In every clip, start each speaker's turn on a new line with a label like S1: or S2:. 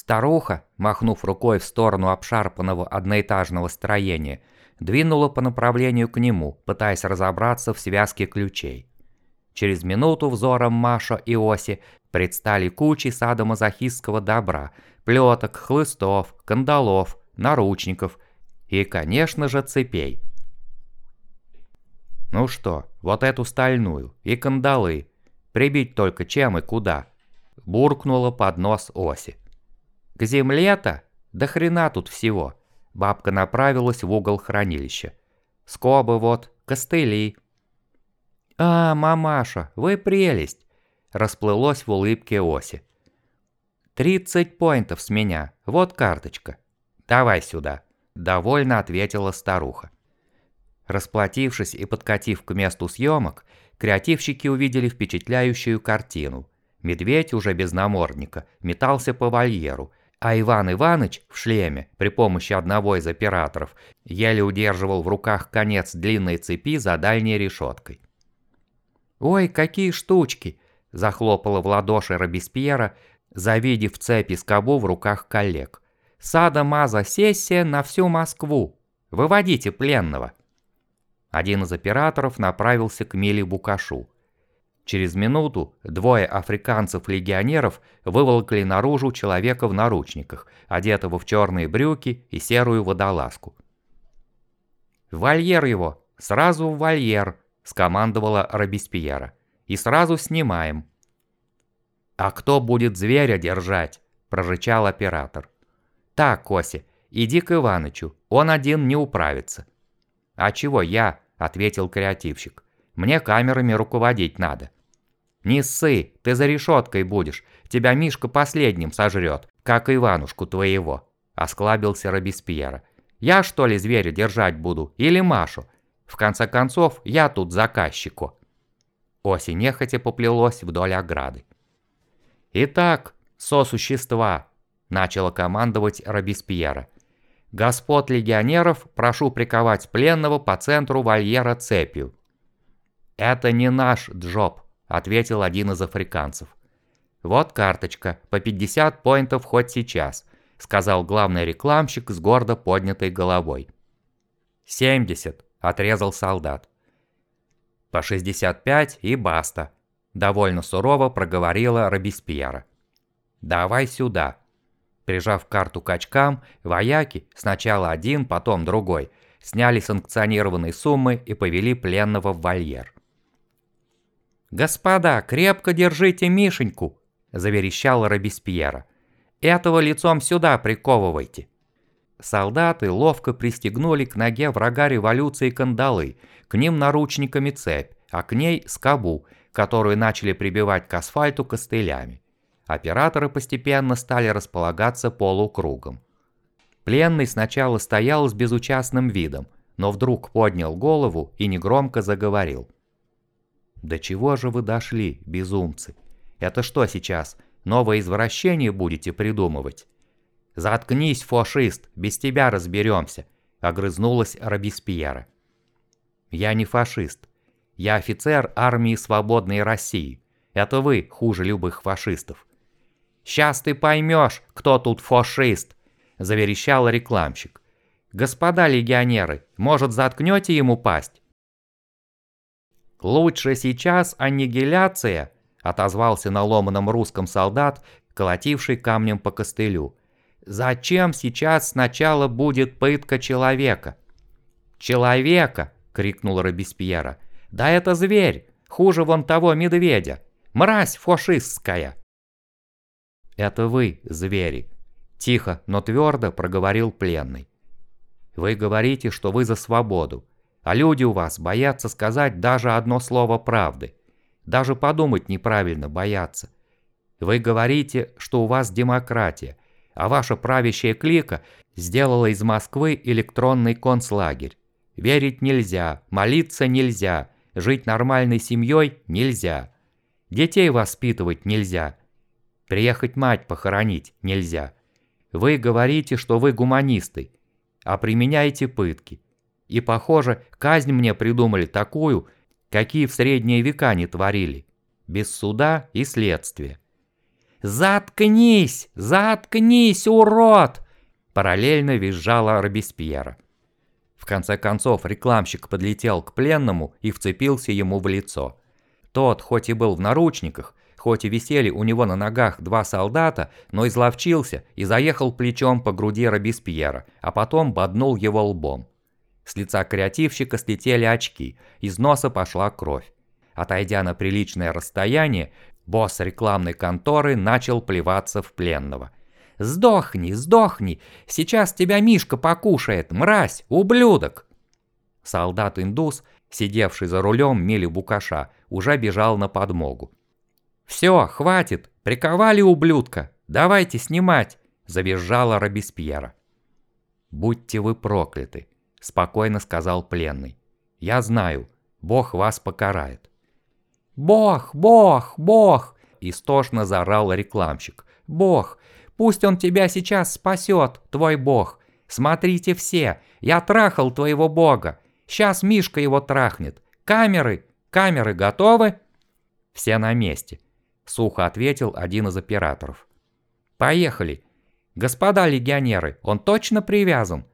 S1: Старуха, махнув рукой в сторону обшарпанного одноэтажного строения, двинула по направлению к нему, пытаясь разобраться в связке ключей. Через минуту взором Маша и Оси предстали кучи садомазохистского добра, плеток, хлыстов, кандалов, наручников и, конечно же, цепей. Ну что, вот эту стальную и кандалы. Прибить только чем и куда? Буркнула под нос Оси. К земле-то? Да хрена тут всего. Бабка направилась в угол хранилища. Скобы вот, костыли. А, мамаша, вы прелесть. Расплылось в улыбке Оси. «Тридцать поинтов с меня, вот карточка. Давай сюда», – довольно ответила старуха. Расплатившись и подкатив к месту съемок, креативщики увидели впечатляющую картину. Медведь уже без намордника метался по вольеру, а Иван Иваныч в шлеме при помощи одного из операторов еле удерживал в руках конец длинной цепи за дальней решеткой. «Ой, какие штучки!» – захлопала в ладоши Робеспьера, завидев цепи скобу в руках коллег. «Сада-маза сессия на всю Москву! Выводите пленного!» Один из операторов направился к Миле Букашу. Через минуту двое африканцев-легионеров выволокли наружу человека в наручниках, одетого в черные брюки и серую водолазку. «В вольер его! Сразу в вольер!» – скомандовала Робеспьера. «И сразу снимаем!» «А кто будет зверя держать?» – прорычал оператор. «Так, Коси, иди к Иванычу, он один не управится». «А чего я?» – ответил креативщик. «Мне камерами руководить надо». «Не ссы, ты за решеткой будешь, тебя Мишка последним сожрет, как Иванушку твоего», – осклабился Робеспьера. «Я что ли зверя держать буду или Машу? В конце концов, я тут заказчику». Оси нехотя поплелось вдоль ограды. «Итак, сосущества», – начала командовать Робеспьера – Господ легионеров прошу приковать пленного по центру вольера цепью. Это не наш джоб, ответил один из африканцев. Вот карточка, по 50 поинтов хоть сейчас, сказал главный рекламщик с гордо поднятой головой. 70, отрезал солдат. По 65 и баста, довольно сурово проговорила Робеспьера. Давай сюда, Прижав карту к очкам, вояки, сначала один, потом другой, сняли санкционированные суммы и повели пленного в вольер. «Господа, крепко держите Мишеньку!» – заверещал Робеспьера. «Этого лицом сюда приковывайте!» Солдаты ловко пристегнули к ноге врага революции кандалы, к ним наручниками цепь, а к ней скобу, которую начали прибивать к асфальту костылями. Операторы постепенно стали располагаться полукругом. Пленный сначала стоял с безучастным видом, но вдруг поднял голову и негромко заговорил. «До чего же вы дошли, безумцы? Это что сейчас, новое извращение будете придумывать?» «Заткнись, фашист, без тебя разберемся», — огрызнулась Робеспьера. «Я не фашист. Я офицер армии свободной России. Это вы хуже любых фашистов. «Сейчас ты поймешь, кто тут фашист», – заверещал рекламщик. «Господа легионеры, может, заткнете ему пасть?» «Лучше сейчас аннигиляция», – отозвался на ломаном русском солдат, колотивший камнем по костылю. «Зачем сейчас сначала будет пытка человека?» «Человека!» – крикнул Робеспьера. «Да это зверь! Хуже вон того медведя! Мразь фашистская!» «Это вы, звери!» Тихо, но твердо проговорил пленный. «Вы говорите, что вы за свободу, а люди у вас боятся сказать даже одно слово правды. Даже подумать неправильно боятся. Вы говорите, что у вас демократия, а ваша правящая клика сделала из Москвы электронный концлагерь. Верить нельзя, молиться нельзя, жить нормальной семьей нельзя. Детей воспитывать нельзя, Приехать мать похоронить нельзя. Вы говорите, что вы гуманисты, а применяете пытки. И, похоже, казнь мне придумали такую, какие в средние века не творили. Без суда и следствия. «Заткнись! Заткнись, урод!» Параллельно визжала Робеспьера. В конце концов рекламщик подлетел к пленному и вцепился ему в лицо. Тот, хоть и был в наручниках, хоть и висели у него на ногах два солдата, но изловчился и заехал плечом по груди Робеспьера, а потом боднул его лбом. С лица креативщика слетели очки, из носа пошла кровь. Отойдя на приличное расстояние, босс рекламной конторы начал плеваться в пленного. «Сдохни, сдохни! Сейчас тебя Мишка покушает, мразь, ублюдок!» Солдат-индус, сидевший за рулем Мили Букаша, уже бежал на подмогу. «Все, хватит! Приковали ублюдка! Давайте снимать!» – завизжала Робеспьера. «Будьте вы прокляты!» – спокойно сказал пленный. «Я знаю, Бог вас покарает». «Бог, Бог, Бог!» – истошно заорал рекламщик. «Бог! Пусть он тебя сейчас спасет, твой Бог! Смотрите все, я трахал твоего Бога! Сейчас Мишка его трахнет! Камеры! Камеры готовы?» «Все на месте», – сухо ответил один из операторов. «Поехали! Господа легионеры, он точно привязан?»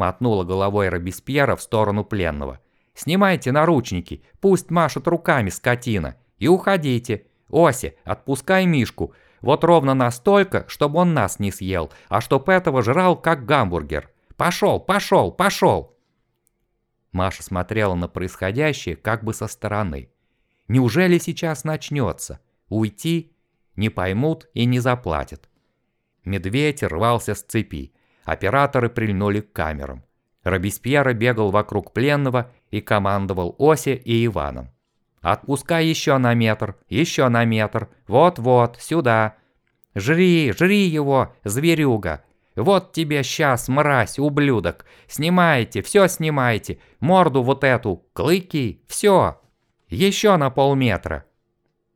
S1: Мотнула головой Робеспьера в сторону пленного – Снимайте наручники, пусть машет руками скотина. И уходите. Оси, отпускай Мишку. Вот ровно настолько, чтобы он нас не съел, а чтоб этого жрал как гамбургер. Пошел, пошел, пошел. Маша смотрела на происходящее как бы со стороны. Неужели сейчас начнется? Уйти? Не поймут и не заплатят. Медведь рвался с цепи. Операторы прильнули к камерам. Робеспьера бегал вокруг пленного и командовал Осе и Иваном. «Отпускай еще на метр, еще на метр, вот-вот, сюда. Жри, жри его, зверюга. Вот тебе сейчас, мразь, ублюдок. Снимайте, все снимайте, морду вот эту, клыки, все. Еще на полметра».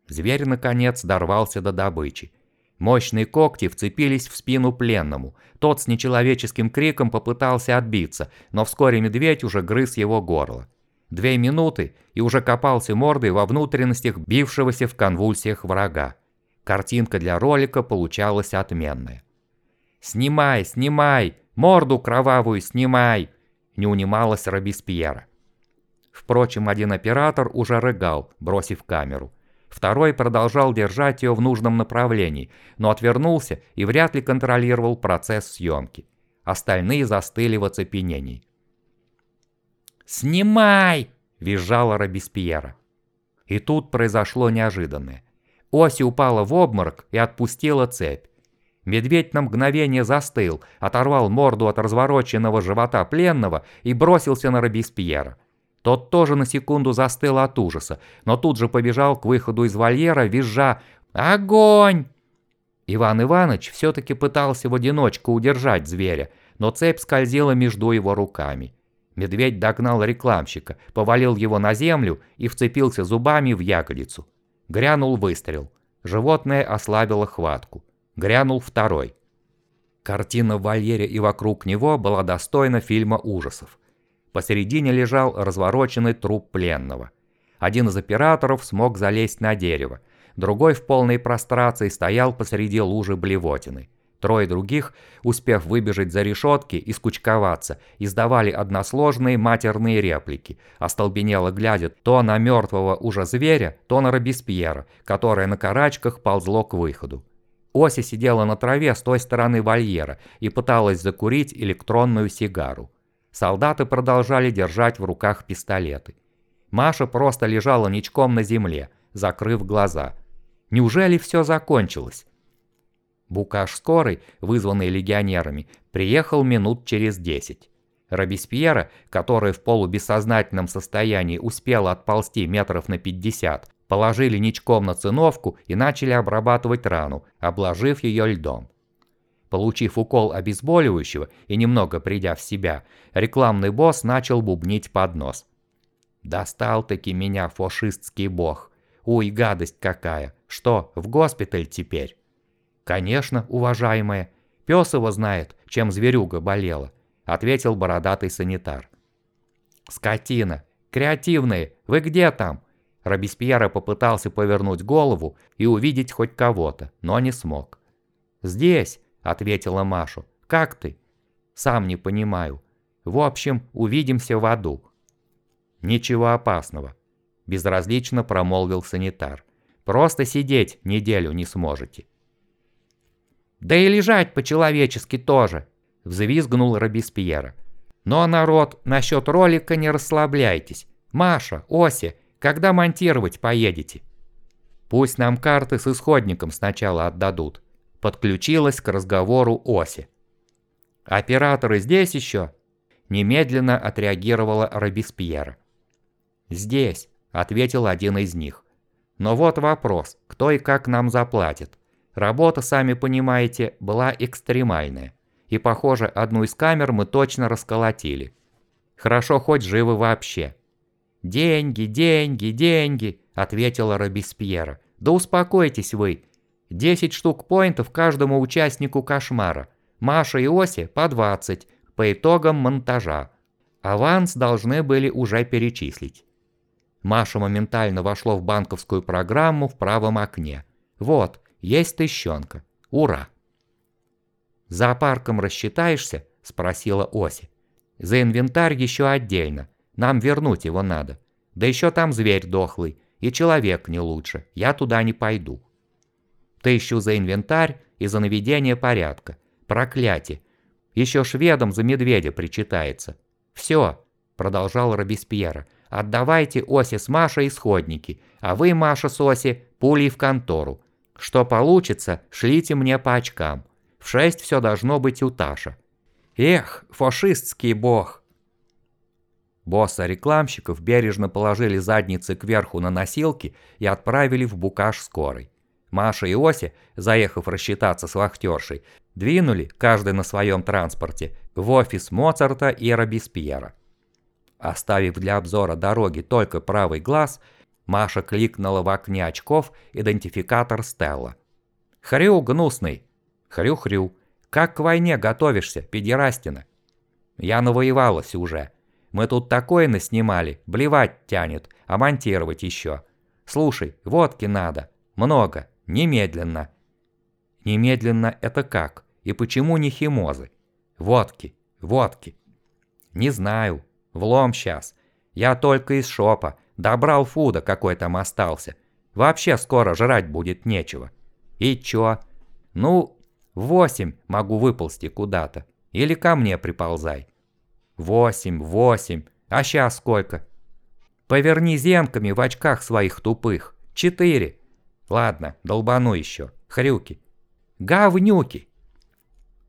S1: Зверь, наконец, дорвался до добычи. Мощные когти вцепились в спину пленному. Тот с нечеловеческим криком попытался отбиться, но вскоре медведь уже грыз его горло. Две минуты и уже копался мордой во внутренностях бившегося в конвульсиях врага. Картинка для ролика получалась отменная. «Снимай, снимай! Морду кровавую снимай!» не унималась Робеспьера. Впрочем, один оператор уже рыгал, бросив камеру. Второй продолжал держать ее в нужном направлении, но отвернулся и вряд ли контролировал процесс съемки. Остальные застыли в оцепенении. «Снимай!» – визжала Робеспьера. И тут произошло неожиданное. Оси упала в обморок и отпустила цепь. Медведь на мгновение застыл, оторвал морду от развороченного живота пленного и бросился на Робеспьера. Тот тоже на секунду застыл от ужаса, но тут же побежал к выходу из вольера, визжа «Огонь!». Иван Иванович все-таки пытался в одиночку удержать зверя, но цепь скользила между его руками. Медведь догнал рекламщика, повалил его на землю и вцепился зубами в ягодицу. Грянул выстрел. Животное ослабило хватку. Грянул второй. Картина в вольере и вокруг него была достойна фильма ужасов. Посередине лежал развороченный труп пленного. Один из операторов смог залезть на дерево, другой в полной прострации стоял посреди лужи блевотины. Трое других, успев выбежать за решетки и скучковаться, издавали односложные матерные реплики, остолбенело глядя то на мертвого уже зверя, то на Робеспьера, которое на карачках ползло к выходу. Ося сидела на траве с той стороны вольера и пыталась закурить электронную сигару. Солдаты продолжали держать в руках пистолеты. Маша просто лежала ничком на земле, закрыв глаза. Неужели все закончилось? Букаш скорый, вызванный легионерами, приехал минут через десять. Робеспьера, который в полубессознательном состоянии успел отползти метров на 50, положили ничком на циновку и начали обрабатывать рану, обложив ее льдом. Получив укол обезболивающего и немного придя в себя, рекламный босс начал бубнить под нос. «Достал-таки меня фашистский бог. Уй, гадость какая! Что, в госпиталь теперь?» «Конечно, уважаемая. Пес его знает, чем зверюга болела», — ответил бородатый санитар. «Скотина! Креативные! Вы где там?» Робеспьера попытался повернуть голову и увидеть хоть кого-то, но не смог. «Здесь», — ответила Машу. «Как ты?» «Сам не понимаю. В общем, увидимся в аду». «Ничего опасного», — безразлично промолвил санитар. «Просто сидеть неделю не сможете». «Да и лежать по-человечески тоже», — взвизгнул Робеспьера. «Но, народ, насчет ролика не расслабляйтесь. Маша, Ося, когда монтировать поедете?» «Пусть нам карты с исходником сначала отдадут», — подключилась к разговору Оси. «Операторы здесь еще?» Немедленно отреагировала Робеспьера. «Здесь», — ответил один из них. «Но вот вопрос, кто и как нам заплатит. Работа, сами понимаете, была экстремальная. И, похоже, одну из камер мы точно расколотили. Хорошо хоть живы вообще». «Деньги, деньги, деньги», — ответила Робеспьера. «Да успокойтесь вы. Десять штук поинтов каждому участнику кошмара. Маша и Оси по двадцать по итогам монтажа. Аванс должны были уже перечислить. Маша моментально вошло в банковскую программу в правом окне. Вот, есть тыщенка. Ура! «Зоопарком рассчитаешься?» – спросила Оси. «За инвентарь еще отдельно. Нам вернуть его надо. Да еще там зверь дохлый. И человек не лучше. Я туда не пойду». Тыщу за инвентарь и за наведение порядка. Проклятие. Еще шведам за медведя причитается. Все, продолжал Робеспьера. Отдавайте Осе с Машей исходники, а вы, Маша с Оси, пулей в контору. Что получится, шлите мне по очкам. В шесть все должно быть у Таша. Эх, фашистский бог. Босса рекламщиков бережно положили задницы кверху на носилки и отправили в букаш скорой. Маша и Ося, заехав рассчитаться с вахтершей, двинули, каждый на своем транспорте, в офис Моцарта и Робеспьера. Оставив для обзора дороги только правый глаз, Маша кликнула в окне очков идентификатор Стелла. «Хрю, гнусный!» «Хрю-хрю! Как к войне готовишься, педерастина?» «Я навоевалась уже. Мы тут такое наснимали, блевать тянет, а монтировать еще. Слушай, водки надо. Много, немедленно». «Немедленно это как? И почему не химозы?» «Водки, водки». «Не знаю, Влом сейчас. Я только из шопа. Добрал фуда, какой там остался. Вообще скоро жрать будет нечего. И чё? Ну, восемь могу выползти куда-то. Или ко мне приползай. Восемь, восемь. А сейчас сколько? Поверни зенками в очках своих тупых. Четыре. Ладно, долбану еще. Хрюки. Говнюки.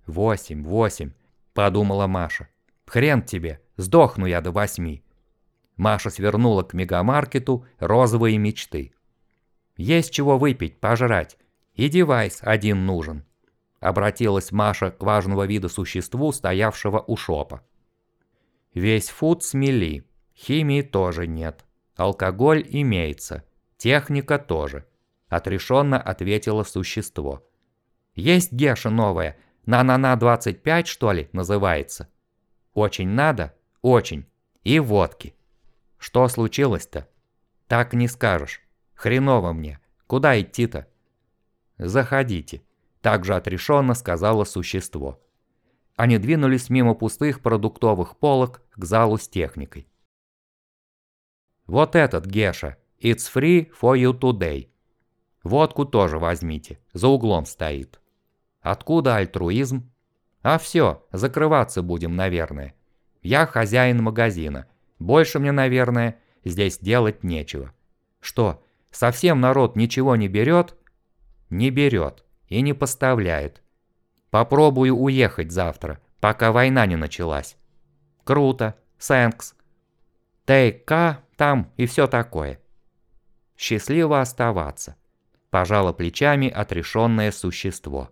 S1: Восемь, восемь, подумала Маша. Хрен тебе. Сдохну я до восьми. Маша свернула к мегамаркету розовые мечты. Есть чего выпить, пожрать. И девайс один нужен. Обратилась Маша к важного вида существу, стоявшего у шопа. Весь фуд смели. Химии тоже нет. Алкоголь имеется. Техника тоже. Отрешенно ответило существо. Есть Геша новая. На-на-на 25, что ли, называется? Очень надо? Очень. И водки. Что случилось-то? Так не скажешь. Хреново мне. Куда идти-то? Заходите. Так же отрешенно сказала существо. Они двинулись мимо пустых продуктовых полок к залу с техникой. Вот этот, Геша. It's free for you today. Водку тоже возьмите. За углом стоит. Откуда альтруизм? А все, закрываться будем, наверное. Я хозяин магазина. Больше мне, наверное, здесь делать нечего. Что, совсем народ ничего не берет? Не берет и не поставляет. Попробую уехать завтра, пока война не началась. Круто, сэнкс. ТК там и все такое. Счастливо оставаться. Пожало плечами отрешенное существо.